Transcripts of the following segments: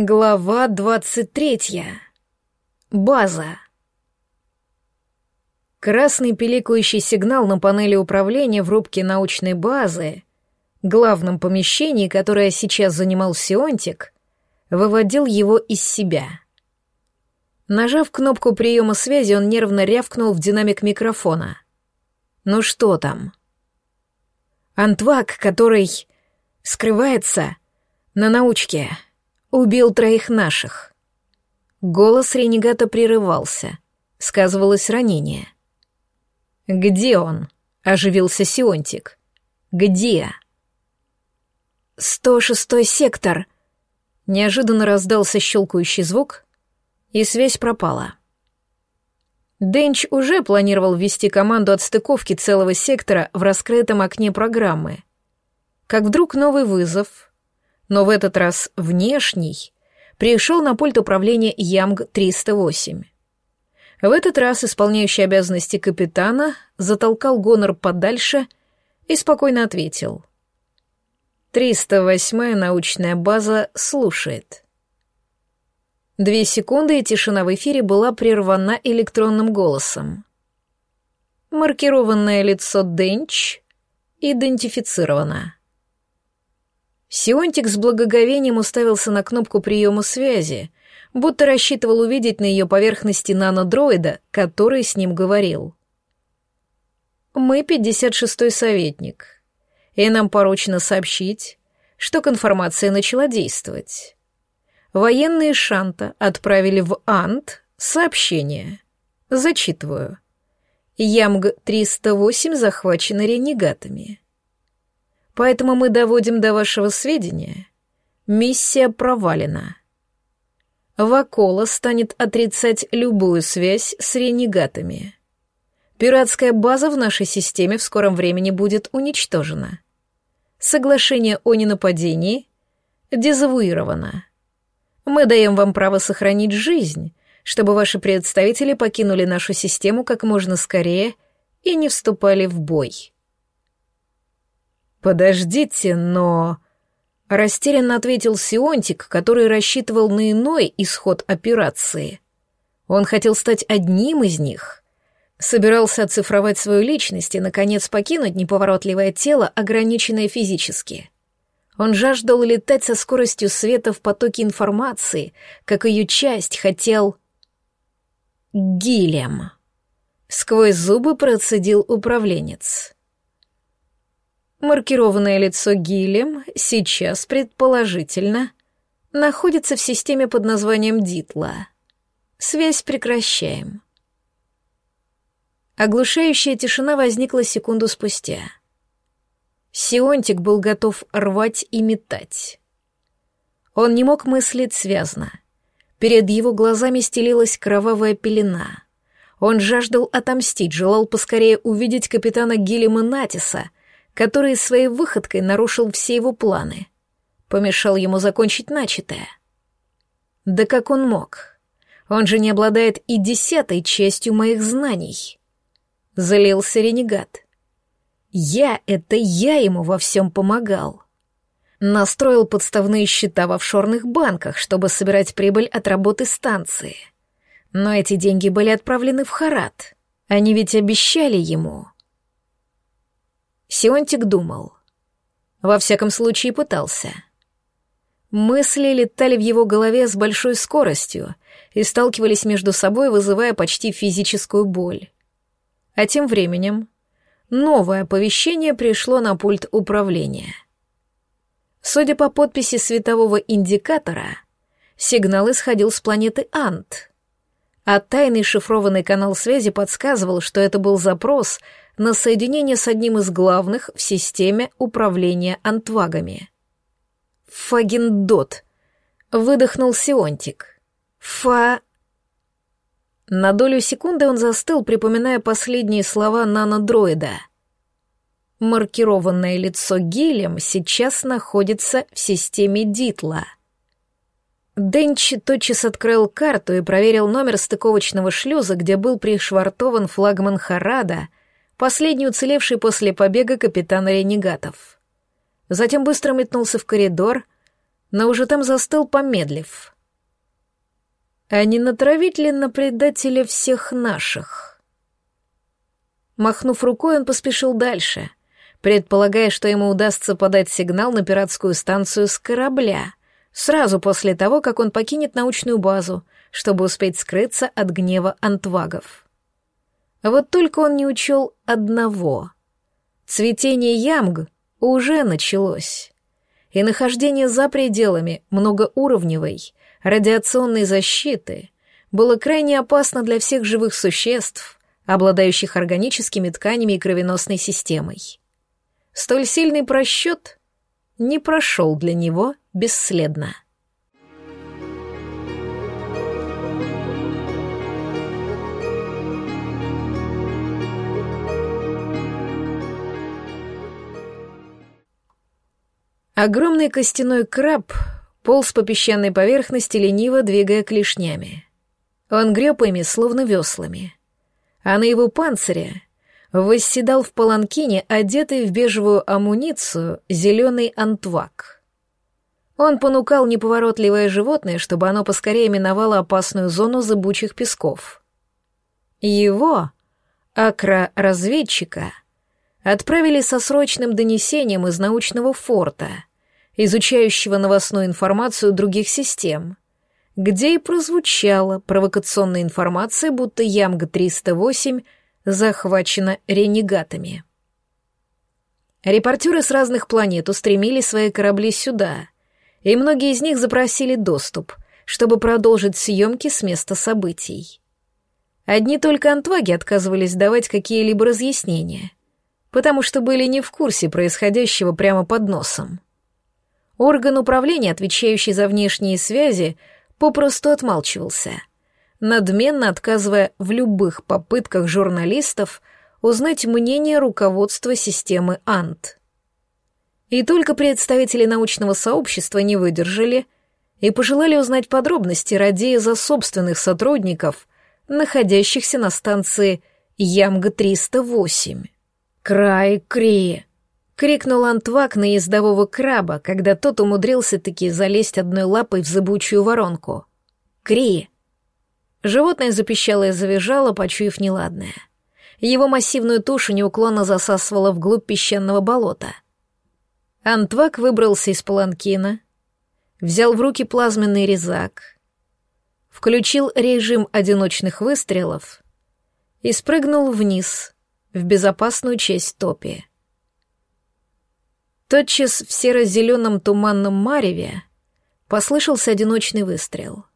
Глава двадцать третья. База. Красный пиликающий сигнал на панели управления в рубке научной базы, главном помещении, которое сейчас занимал Сионтик, выводил его из себя. Нажав кнопку приема связи, он нервно рявкнул в динамик микрофона. «Ну что там?» «Антвак, который скрывается на научке», Убил троих наших. Голос ренегата прерывался. Сказывалось ранение. «Где он?» — оживился Сионтик. «Где?» «Сто шестой сектор!» Неожиданно раздался щелкающий звук, и связь пропала. Денч уже планировал ввести команду отстыковки целого сектора в раскрытом окне программы. Как вдруг новый вызов — но в этот раз внешний, пришел на пульт управления Ямг-308. В этот раз исполняющий обязанности капитана затолкал Гонор подальше и спокойно ответил. «308-я научная база слушает». Две секунды, и тишина в эфире была прервана электронным голосом. Маркированное лицо Денч идентифицировано. Сионтик с благоговением уставился на кнопку приема связи, будто рассчитывал увидеть на ее поверхности нанодроида, который с ним говорил. «Мы 56-й советник, и нам поручено сообщить, что конформация начала действовать. Военные Шанта отправили в Ант сообщение. Зачитываю. Ямг-308 захвачена ренегатами». Поэтому мы доводим до вашего сведения. Миссия провалена. Вакола станет отрицать любую связь с ренегатами. Пиратская база в нашей системе в скором времени будет уничтожена. Соглашение о ненападении дезавуировано. Мы даем вам право сохранить жизнь, чтобы ваши представители покинули нашу систему как можно скорее и не вступали в бой. «Подождите, но...» Растерянно ответил Сионтик, который рассчитывал на иной исход операции. Он хотел стать одним из них. Собирался оцифровать свою личность и, наконец, покинуть неповоротливое тело, ограниченное физически. Он жаждал летать со скоростью света в потоке информации, как ее часть хотел... Гилем. Сквозь зубы процедил управленец. Маркированное лицо Гилем сейчас, предположительно, находится в системе под названием Дитла. Связь прекращаем. Оглушающая тишина возникла секунду спустя. Сионтик был готов рвать и метать. Он не мог мыслить связно. Перед его глазами стелилась кровавая пелена. Он жаждал отомстить, желал поскорее увидеть капитана Гиллима Натиса — который своей выходкой нарушил все его планы, помешал ему закончить начатое. Да как он мог? Он же не обладает и десятой частью моих знаний. Залился ренегат. Я — это я ему во всем помогал. Настроил подставные счета в офшорных банках, чтобы собирать прибыль от работы станции. Но эти деньги были отправлены в Харат. Они ведь обещали ему — Сионтик думал. Во всяком случае, пытался. Мысли летали в его голове с большой скоростью и сталкивались между собой, вызывая почти физическую боль. А тем временем новое оповещение пришло на пульт управления. Судя по подписи светового индикатора, сигнал исходил с планеты Ант, а тайный шифрованный канал связи подсказывал, что это был запрос — на соединение с одним из главных в системе управления антвагами. «Фагендот», — выдохнул Сионтик. «Фа...» На долю секунды он застыл, припоминая последние слова нанодроида. Маркированное лицо Гилем сейчас находится в системе Дитла. Денч тотчас открыл карту и проверил номер стыковочного шлюза, где был пришвартован флагман Харада последний уцелевший после побега капитан ренегатов. Затем быстро метнулся в коридор, но уже там застыл, помедлив. А не натравить ли на предателя всех наших? Махнув рукой, он поспешил дальше, предполагая, что ему удастся подать сигнал на пиратскую станцию с корабля, сразу после того, как он покинет научную базу, чтобы успеть скрыться от гнева антвагов. Вот только он не учел одного. Цветение ямг уже началось, и нахождение за пределами многоуровневой радиационной защиты было крайне опасно для всех живых существ, обладающих органическими тканями и кровеносной системой. Столь сильный просчет не прошел для него бесследно. Огромный костяной краб полз по песчаной поверхности, лениво двигая клешнями. Он греб ими, словно веслами. А на его панцире восседал в паланкине, одетый в бежевую амуницию, зеленый антвак. Он понукал неповоротливое животное, чтобы оно поскорее миновало опасную зону зыбучих песков. Его, акра-разведчика, отправили со срочным донесением из научного форта — изучающего новостную информацию других систем, где и прозвучала провокационная информация, будто Ямга-308 захвачена ренегатами. Репортеры с разных планет устремили свои корабли сюда, и многие из них запросили доступ, чтобы продолжить съемки с места событий. Одни только антваги отказывались давать какие-либо разъяснения, потому что были не в курсе происходящего прямо под носом. Орган управления, отвечающий за внешние связи, попросту отмалчивался, надменно отказывая в любых попытках журналистов узнать мнение руководства системы АНТ. И только представители научного сообщества не выдержали и пожелали узнать подробности, радея за собственных сотрудников, находящихся на станции Ямга-308. Край Крия крикнул Антвак на ездового краба, когда тот умудрился-таки залезть одной лапой в зыбучую воронку. «Кри!» Животное запищало и завизжало, почуяв неладное. Его массивную тушу неуклонно засасывало вглубь песчаного болота. Антвак выбрался из паланкина, взял в руки плазменный резак, включил режим одиночных выстрелов и спрыгнул вниз, в безопасную часть топи. Тотчас в серо-зеленом туманном мареве послышался одиночный выстрел.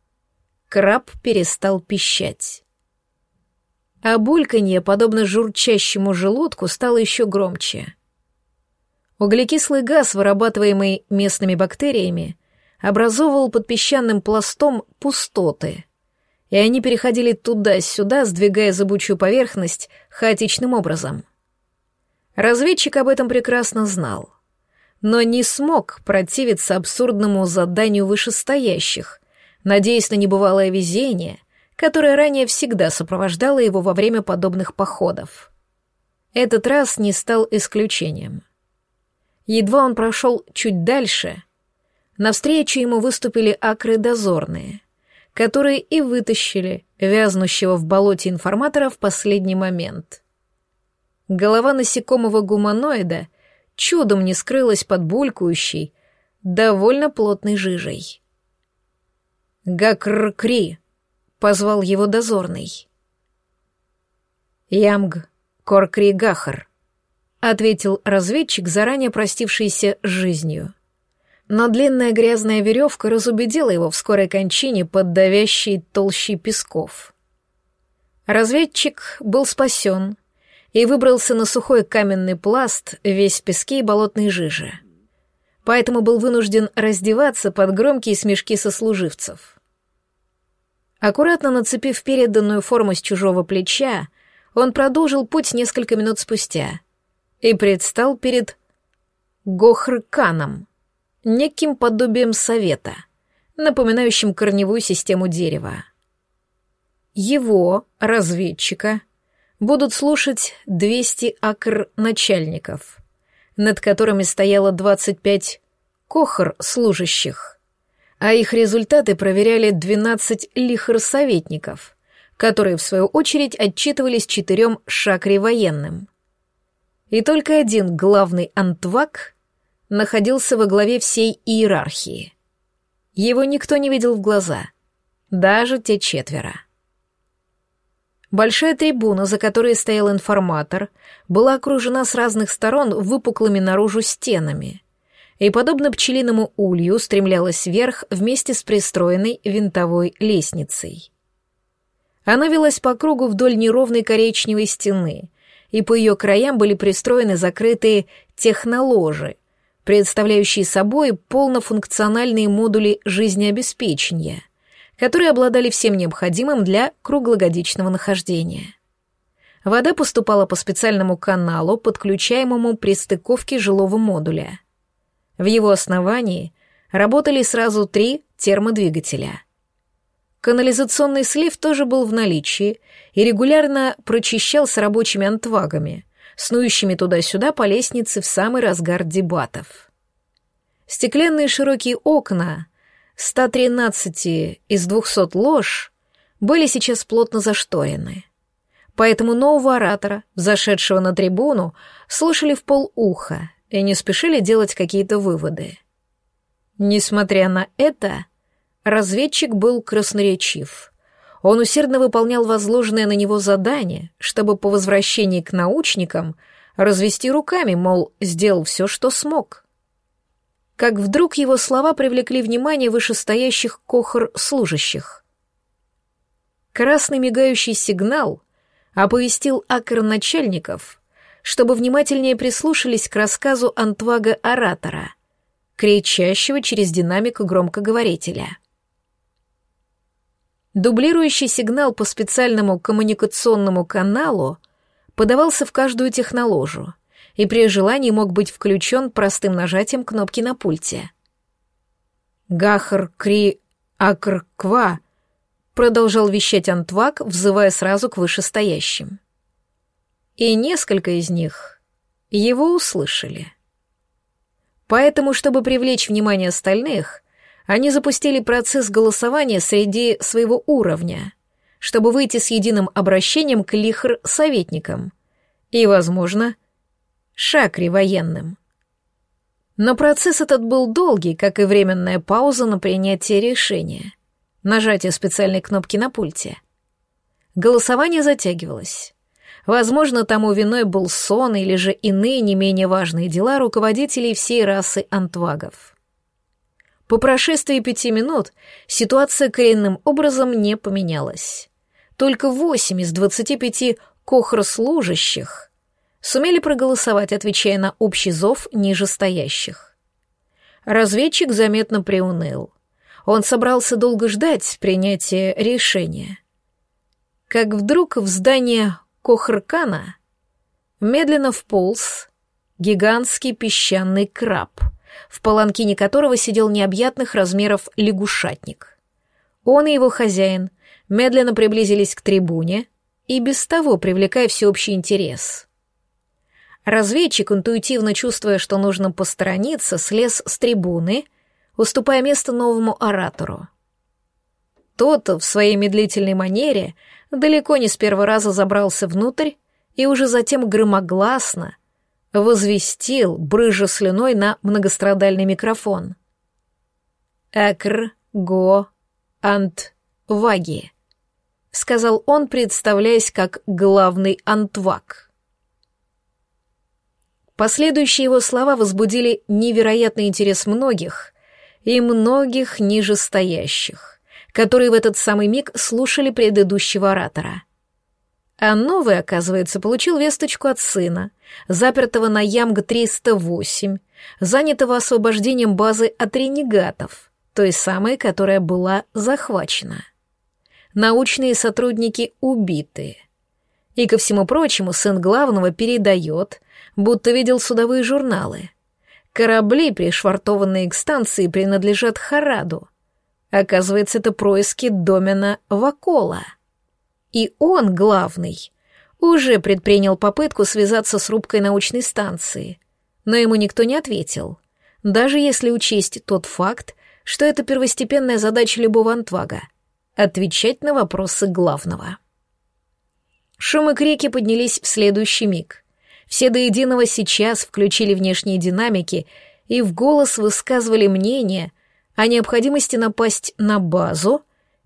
Краб перестал пищать. А бульканье, подобно журчащему желудку, стало еще громче. Углекислый газ, вырабатываемый местными бактериями, образовывал под песчаным пластом пустоты, и они переходили туда-сюда, сдвигая зыбучую поверхность хаотичным образом. Разведчик об этом прекрасно знал — но не смог противиться абсурдному заданию вышестоящих, надеясь на небывалое везение, которое ранее всегда сопровождало его во время подобных походов. Этот раз не стал исключением. Едва он прошел чуть дальше, навстречу ему выступили акры-дозорные, которые и вытащили вязнущего в болоте информатора в последний момент. Голова насекомого гуманоида — чудом не скрылась под булькающей, довольно плотной жижей. «Гакр-кри!» — позвал его дозорный. «Ямг, Коркри-Гахар», — ответил разведчик, заранее простившийся жизнью. Но длинная грязная веревка разубедила его в скорой кончине под давящей толщей песков. Разведчик был спасен, и выбрался на сухой каменный пласт, весь в песке и болотной жиже. Поэтому был вынужден раздеваться под громкие смешки сослуживцев. Аккуратно нацепив переданную форму с чужого плеча, он продолжил путь несколько минут спустя и предстал перед Гохрканом, неким подобием совета, напоминающим корневую систему дерева. Его, разведчика, будут слушать 200 акр начальников, над которыми стояло 25 кохр служащих а их результаты проверяли 12 лихор-советников, которые, в свою очередь, отчитывались четырем шакре военным. И только один главный антвак находился во главе всей иерархии. Его никто не видел в глаза, даже те четверо. Большая трибуна, за которой стоял информатор, была окружена с разных сторон выпуклыми наружу стенами и, подобно пчелиному улью, стремлялась вверх вместе с пристроенной винтовой лестницей. Она велась по кругу вдоль неровной коричневой стены, и по ее краям были пристроены закрытые техноложи, представляющие собой полнофункциональные модули жизнеобеспечения — которые обладали всем необходимым для круглогодичного нахождения. Вода поступала по специальному каналу, подключаемому при стыковке жилого модуля. В его основании работали сразу три термодвигателя. Канализационный слив тоже был в наличии и регулярно прочищался рабочими антвагами, снующими туда-сюда по лестнице в самый разгар дебатов. Стеклянные широкие окна 113 из 200 лож были сейчас плотно зашторены. Поэтому нового оратора, зашедшего на трибуну, слушали в полуха и не спешили делать какие-то выводы. Несмотря на это, разведчик был красноречив. Он усердно выполнял возложенное на него задание, чтобы по возвращении к научникам развести руками, мол, сделал все, что смог как вдруг его слова привлекли внимание вышестоящих кохор-служащих. Красный мигающий сигнал оповестил акр-начальников, чтобы внимательнее прислушались к рассказу антвага-оратора, кричащего через динамик громкоговорителя. Дублирующий сигнал по специальному коммуникационному каналу подавался в каждую техноложу — и при желании мог быть включен простым нажатием кнопки на пульте. «Гахар кри акр ква», — продолжал вещать Антвак, взывая сразу к вышестоящим. И несколько из них его услышали. Поэтому, чтобы привлечь внимание остальных, они запустили процесс голосования среди своего уровня, чтобы выйти с единым обращением к лихр-советникам и, возможно, шакре военным. Но процесс этот был долгий, как и временная пауза на принятие решения. Нажатие специальной кнопки на пульте. Голосование затягивалось. Возможно, тому виной был сон или же иные не менее важные дела руководителей всей расы антвагов. По прошествии пяти минут ситуация коренным образом не поменялась. Только восемь из двадцати пяти кохрослужащих сумели проголосовать, отвечая на общий зов нижестоящих. Разведчик заметно приуныл. Он собрался долго ждать принятия решения. Как вдруг в здание Кохркана медленно вполз гигантский песчаный краб, в паланкине которого сидел необъятных размеров лягушатник. Он и его хозяин медленно приблизились к трибуне и без того привлекая всеобщий интерес — Разведчик, интуитивно чувствуя, что нужно посторониться, слез с трибуны, уступая место новому оратору. Тот в своей медлительной манере далеко не с первого раза забрался внутрь и уже затем громогласно возвестил, брыжа слюной на многострадальный микрофон. «Экр, го, ант, ваги», — сказал он, представляясь как главный антвак. Последующие его слова возбудили невероятный интерес многих и многих нижестоящих, которые в этот самый миг слушали предыдущего оратора. А новый, оказывается, получил весточку от сына, запертого на Ямг-308, занятого освобождением базы от ренегатов, той самой, которая была захвачена. Научные сотрудники убиты. И, ко всему прочему, сын главного передает — будто видел судовые журналы. Корабли, пришвартованные к станции, принадлежат Хараду. Оказывается, это происки домена Вакола. И он, главный, уже предпринял попытку связаться с рубкой научной станции, но ему никто не ответил, даже если учесть тот факт, что это первостепенная задача любого антвага — отвечать на вопросы главного. Шум и крики поднялись в следующий миг. Все до единого сейчас включили внешние динамики и в голос высказывали мнение о необходимости напасть на базу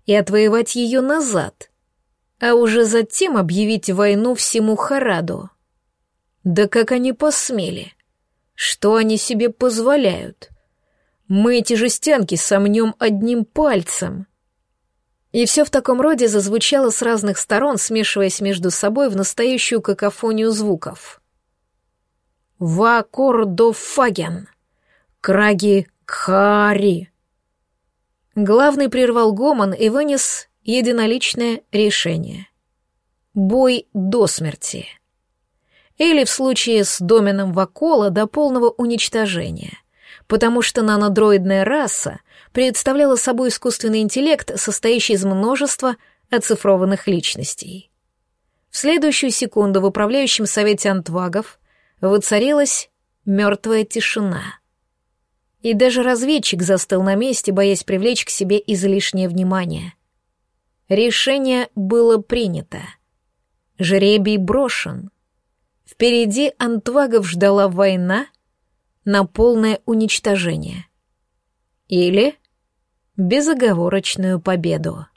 и отвоевать ее назад, а уже затем объявить войну всему Хараду. Да как они посмели? Что они себе позволяют? Мы эти жестянки сомнем одним пальцем. И все в таком роде зазвучало с разных сторон, смешиваясь между собой в настоящую какофонию звуков. «Вакордофаген! Краги Кхари!» Главный прервал гомон и вынес единоличное решение. Бой до смерти. Или в случае с доменом Вакола до полного уничтожения, потому что нанодроидная раса представляла собой искусственный интеллект, состоящий из множества оцифрованных личностей. В следующую секунду в управляющем совете антвагов воцарилась мертвая тишина. И даже разведчик застыл на месте, боясь привлечь к себе излишнее внимание. Решение было принято. Жребий брошен. Впереди антвагов ждала война на полное уничтожение. Или безоговорочную победу.